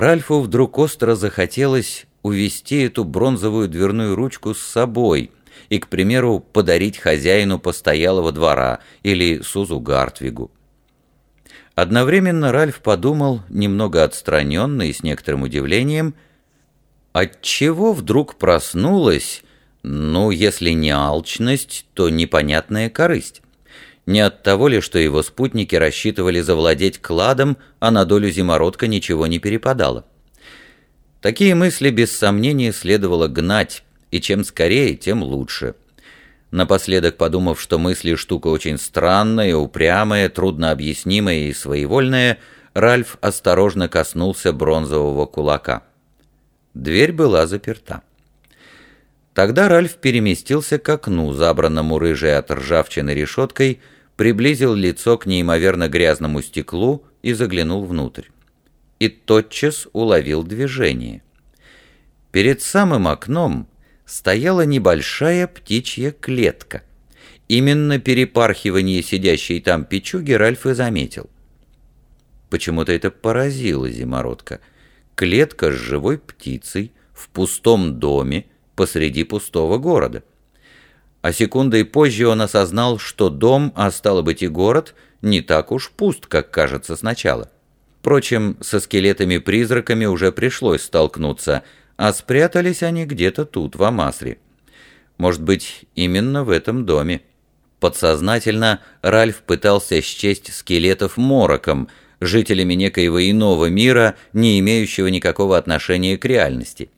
Ральфу вдруг остро захотелось увести эту бронзовую дверную ручку с собой и, к примеру, подарить хозяину постоялого двора или Сузу Гартвигу. Одновременно Ральф подумал, немного отстраненно и с некоторым удивлением, отчего вдруг проснулась, ну, если не алчность, то непонятная корысть. Не от того ли, что его спутники рассчитывали завладеть кладом, а на долю зимородка ничего не перепадало. Такие мысли без сомнения следовало гнать, и чем скорее, тем лучше. Напоследок подумав, что мысли штука очень странная, упрямая, труднообъяснимая и своевольная, Ральф осторожно коснулся бронзового кулака. Дверь была заперта. Тогда Ральф переместился к окну, забранному рыжей от ржавчины решеткой, приблизил лицо к неимоверно грязному стеклу и заглянул внутрь и тотчас уловил движение. Перед самым окном стояла небольшая птичья клетка. Именно перепархивание сидящей там печуги Ральф и заметил. Почему-то это поразило зимородка. Клетка с живой птицей в пустом доме посреди пустого города. А секундой позже он осознал, что дом, а стало быть и город, не так уж пуст, как кажется сначала. Впрочем, со скелетами-призраками уже пришлось столкнуться, а спрятались они где-то тут, в Амасре. Может быть, именно в этом доме. Подсознательно Ральф пытался счесть скелетов мороком, жителями некоего иного мира, не имеющего никакого отношения к реальности.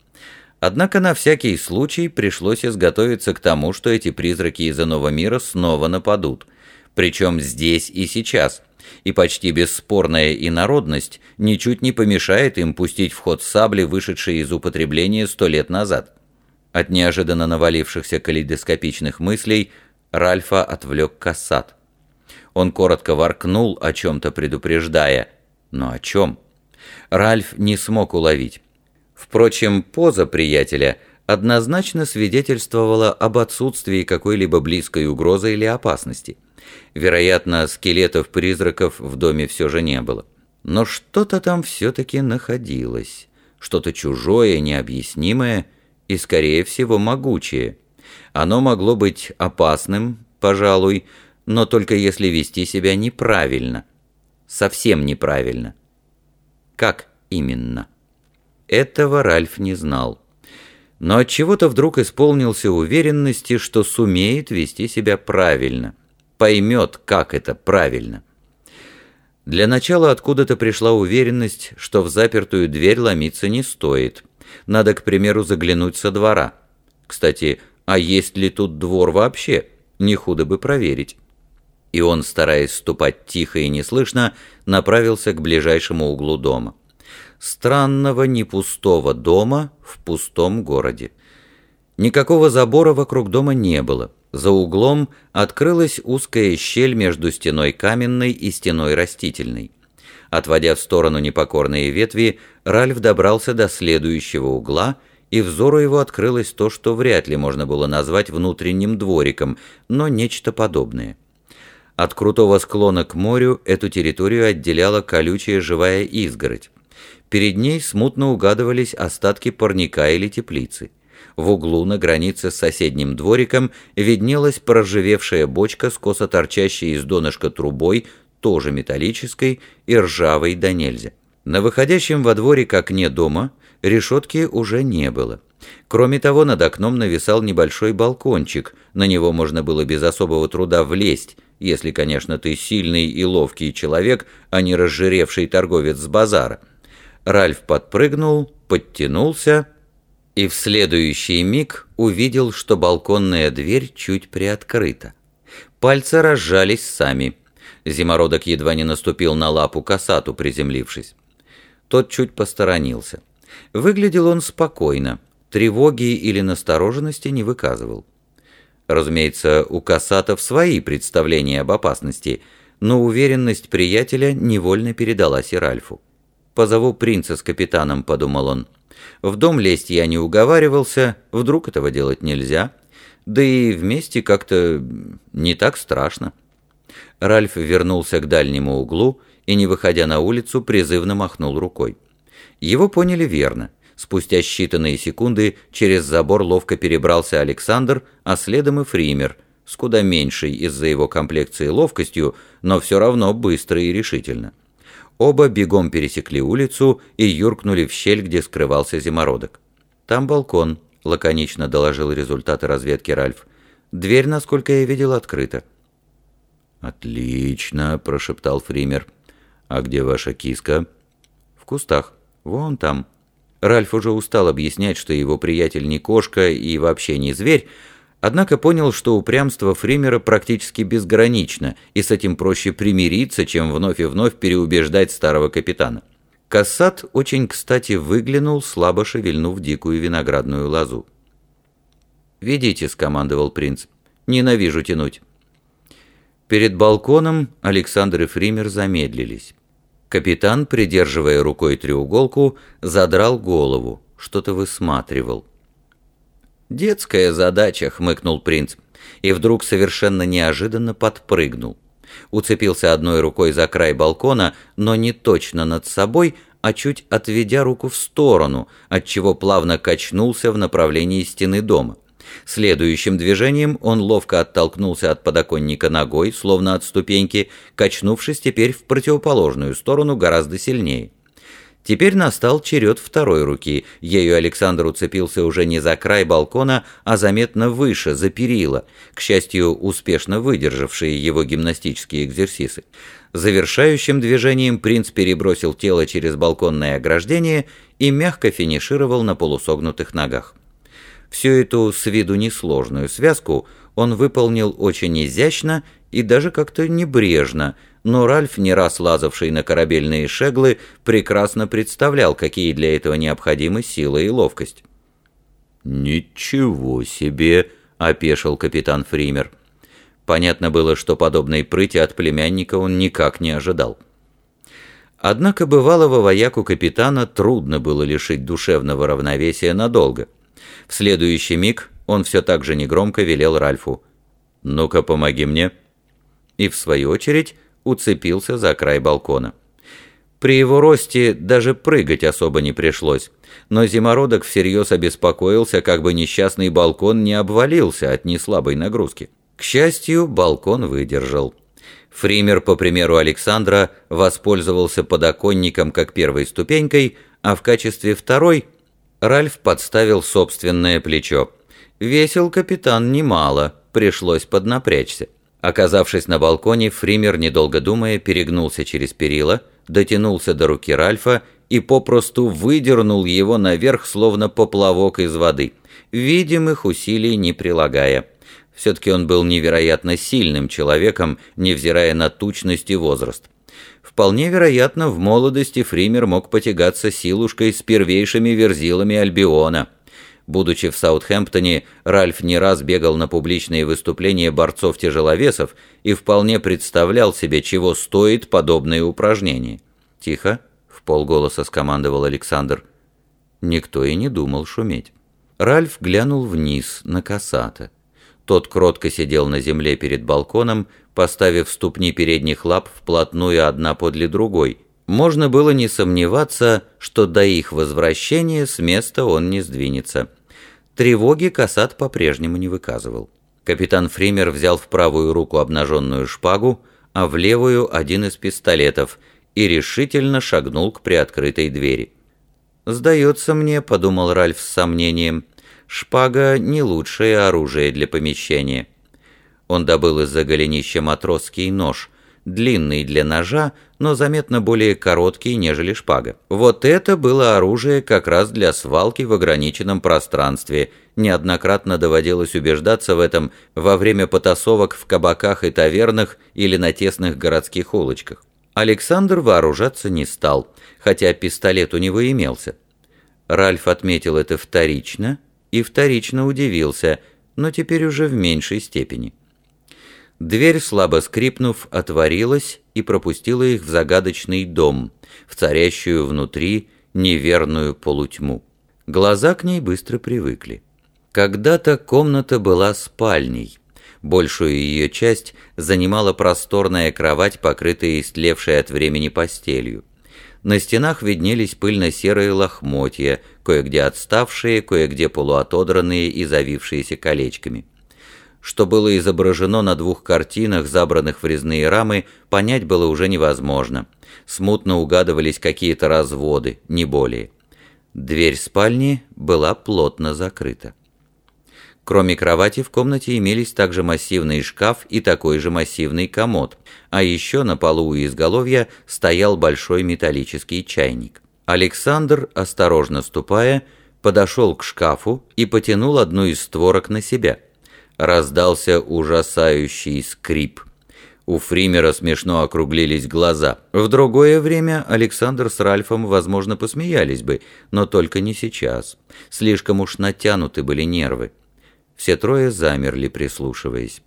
Однако на всякий случай пришлось изготовиться к тому, что эти призраки из иного мира снова нападут. Причем здесь и сейчас – и почти бесспорная инородность ничуть не помешает им пустить в ход сабли, вышедшие из употребления сто лет назад. От неожиданно навалившихся калейдоскопичных мыслей Ральфа отвлек кассат. Он коротко воркнул, о чем-то предупреждая. Но о чем? Ральф не смог уловить. Впрочем, поза приятеля однозначно свидетельствовала об отсутствии какой-либо близкой угрозы или опасности – Вероятно, скелетов-призраков в доме все же не было. Но что-то там все-таки находилось. Что-то чужое, необъяснимое и, скорее всего, могучее. Оно могло быть опасным, пожалуй, но только если вести себя неправильно. Совсем неправильно. Как именно? Этого Ральф не знал. Но от чего то вдруг исполнился уверенности, что сумеет вести себя правильно поймет, как это правильно. Для начала откуда-то пришла уверенность, что в запертую дверь ломиться не стоит. Надо, к примеру, заглянуть со двора. Кстати, а есть ли тут двор вообще? Не худо бы проверить. И он, стараясь ступать тихо и неслышно, направился к ближайшему углу дома. Странного не пустого дома в пустом городе. Никакого забора вокруг дома не было. За углом открылась узкая щель между стеной каменной и стеной растительной. Отводя в сторону непокорные ветви, Ральф добрался до следующего угла, и взору его открылось то, что вряд ли можно было назвать внутренним двориком, но нечто подобное. От крутого склона к морю эту территорию отделяла колючая живая изгородь. Перед ней смутно угадывались остатки парника или теплицы. В углу на границе с соседним двориком виднелась проржавевшая бочка с косо торчащей из донышка трубой, тоже металлической и ржавой до нельзя. На выходящем во дворик окне дома решетки уже не было. Кроме того, над окном нависал небольшой балкончик, на него можно было без особого труда влезть, если, конечно, ты сильный и ловкий человек, а не разжиревший торговец с базара. Ральф подпрыгнул, подтянулся и в следующий миг увидел, что балконная дверь чуть приоткрыта. Пальцы разжались сами. Зимородок едва не наступил на лапу косату, приземлившись. Тот чуть посторонился. Выглядел он спокойно, тревоги или настороженности не выказывал. Разумеется, у косатов свои представления об опасности, но уверенность приятеля невольно передалась и Ральфу. «Позову принца с капитаном», — подумал он. В дом лезть я не уговаривался, вдруг этого делать нельзя. Да и вместе как-то не так страшно. Ральф вернулся к дальнему углу и, не выходя на улицу, призывно махнул рукой. Его поняли верно. Спустя считанные секунды через забор ловко перебрался Александр, а следом и Фример, с куда меньшей из-за его комплекции ловкостью, но все равно быстро и решительно. Оба бегом пересекли улицу и юркнули в щель, где скрывался зимородок. «Там балкон», — лаконично доложил результаты разведки Ральф. «Дверь, насколько я видел, открыта». «Отлично», — прошептал Фример. «А где ваша киска?» «В кустах. Вон там». Ральф уже устал объяснять, что его приятель не кошка и вообще не зверь, однако понял, что упрямство Фримера практически безгранично, и с этим проще примириться, чем вновь и вновь переубеждать старого капитана. Кассат очень кстати выглянул, слабо шевельнув дикую виноградную лозу. «Ведите», — скомандовал принц. «Ненавижу тянуть». Перед балконом Александр и Фример замедлились. Капитан, придерживая рукой треуголку, задрал голову, что-то высматривал. «Детская задача», — хмыкнул принц, и вдруг совершенно неожиданно подпрыгнул уцепился одной рукой за край балкона, но не точно над собой, а чуть отведя руку в сторону, отчего плавно качнулся в направлении стены дома. Следующим движением он ловко оттолкнулся от подоконника ногой, словно от ступеньки, качнувшись теперь в противоположную сторону гораздо сильнее. Теперь настал черед второй руки. Ею Александр уцепился уже не за край балкона, а заметно выше, за перила, к счастью, успешно выдержавшие его гимнастические экзерсисы. Завершающим движением принц перебросил тело через балконное ограждение и мягко финишировал на полусогнутых ногах. Всю эту с виду несложную связку он выполнил очень изящно и даже как-то небрежно – но Ральф, не раз лазавший на корабельные шеглы, прекрасно представлял, какие для этого необходимы сила и ловкость. «Ничего себе!» — опешил капитан Фример. Понятно было, что подобной прыти от племянника он никак не ожидал. Однако бывалого вояку капитана трудно было лишить душевного равновесия надолго. В следующий миг он все так же негромко велел Ральфу «Ну-ка, помоги мне». И в свою очередь уцепился за край балкона. При его росте даже прыгать особо не пришлось, но зимородок всерьез обеспокоился, как бы несчастный балкон не обвалился от неслабой нагрузки. К счастью, балкон выдержал. Фример, по примеру Александра, воспользовался подоконником как первой ступенькой, а в качестве второй Ральф подставил собственное плечо. Весил капитан немало, пришлось поднапрячься. Оказавшись на балконе, Фример, недолго думая, перегнулся через перила, дотянулся до руки Ральфа и попросту выдернул его наверх, словно поплавок из воды, видимых усилий не прилагая. Все-таки он был невероятно сильным человеком, невзирая на тучность и возраст. Вполне вероятно, в молодости Фример мог потягаться силушкой с первейшими верзилами Альбиона – Будучи в Саутхэмптоне, Ральф не раз бегал на публичные выступления борцов-тяжеловесов и вполне представлял себе, чего стоит подобное упражнение. «Тихо», — в полголоса скомандовал Александр. Никто и не думал шуметь. Ральф глянул вниз, на Касата. Тот кротко сидел на земле перед балконом, поставив ступни передних лап вплотную одна подле другой. Можно было не сомневаться, что до их возвращения с места он не сдвинется. Тревоги Касат по-прежнему не выказывал. Капитан Фример взял в правую руку обнаженную шпагу, а в левую один из пистолетов и решительно шагнул к приоткрытой двери. «Сдается мне», — подумал Ральф с сомнением, — «шпага — не лучшее оружие для помещения». Он добыл из-за голенища матросский нож — длинный для ножа, но заметно более короткий, нежели шпага. Вот это было оружие как раз для свалки в ограниченном пространстве. Неоднократно доводилось убеждаться в этом во время потасовок в кабаках и тавернах или на тесных городских улочках. Александр вооружаться не стал, хотя пистолет у него имелся. Ральф отметил это вторично и вторично удивился, но теперь уже в меньшей степени. Дверь, слабо скрипнув, отворилась и пропустила их в загадочный дом, в царящую внутри неверную полутьму. Глаза к ней быстро привыкли. Когда-то комната была спальней. Большую ее часть занимала просторная кровать, покрытая истлевшей от времени постелью. На стенах виднелись пыльно-серые лохмотья, кое-где отставшие, кое-где полуотодранные и завившиеся колечками. Что было изображено на двух картинах, забранных в резные рамы, понять было уже невозможно. Смутно угадывались какие-то разводы, не более. Дверь спальни была плотно закрыта. Кроме кровати в комнате имелись также массивный шкаф и такой же массивный комод, а еще на полу у изголовья стоял большой металлический чайник. Александр, осторожно ступая, подошел к шкафу и потянул одну из створок на себя. Раздался ужасающий скрип. У Фримера смешно округлились глаза. В другое время Александр с Ральфом, возможно, посмеялись бы, но только не сейчас. Слишком уж натянуты были нервы. Все трое замерли, прислушиваясь.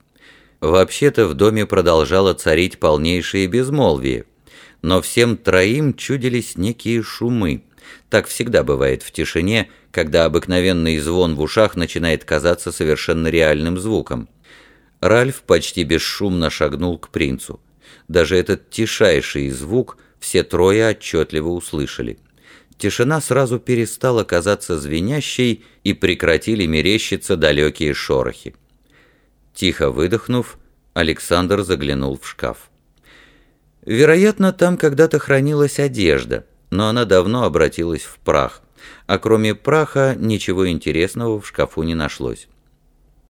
Вообще-то в доме продолжало царить полнейшее безмолвие, но всем троим чудились некие шумы. Так всегда бывает в тишине, когда обыкновенный звон в ушах начинает казаться совершенно реальным звуком. Ральф почти бесшумно шагнул к принцу. Даже этот тишайший звук все трое отчетливо услышали. Тишина сразу перестала казаться звенящей, и прекратили мерещиться далекие шорохи. Тихо выдохнув, Александр заглянул в шкаф. Вероятно, там когда-то хранилась одежда, но она давно обратилась в прах, а кроме праха ничего интересного в шкафу не нашлось.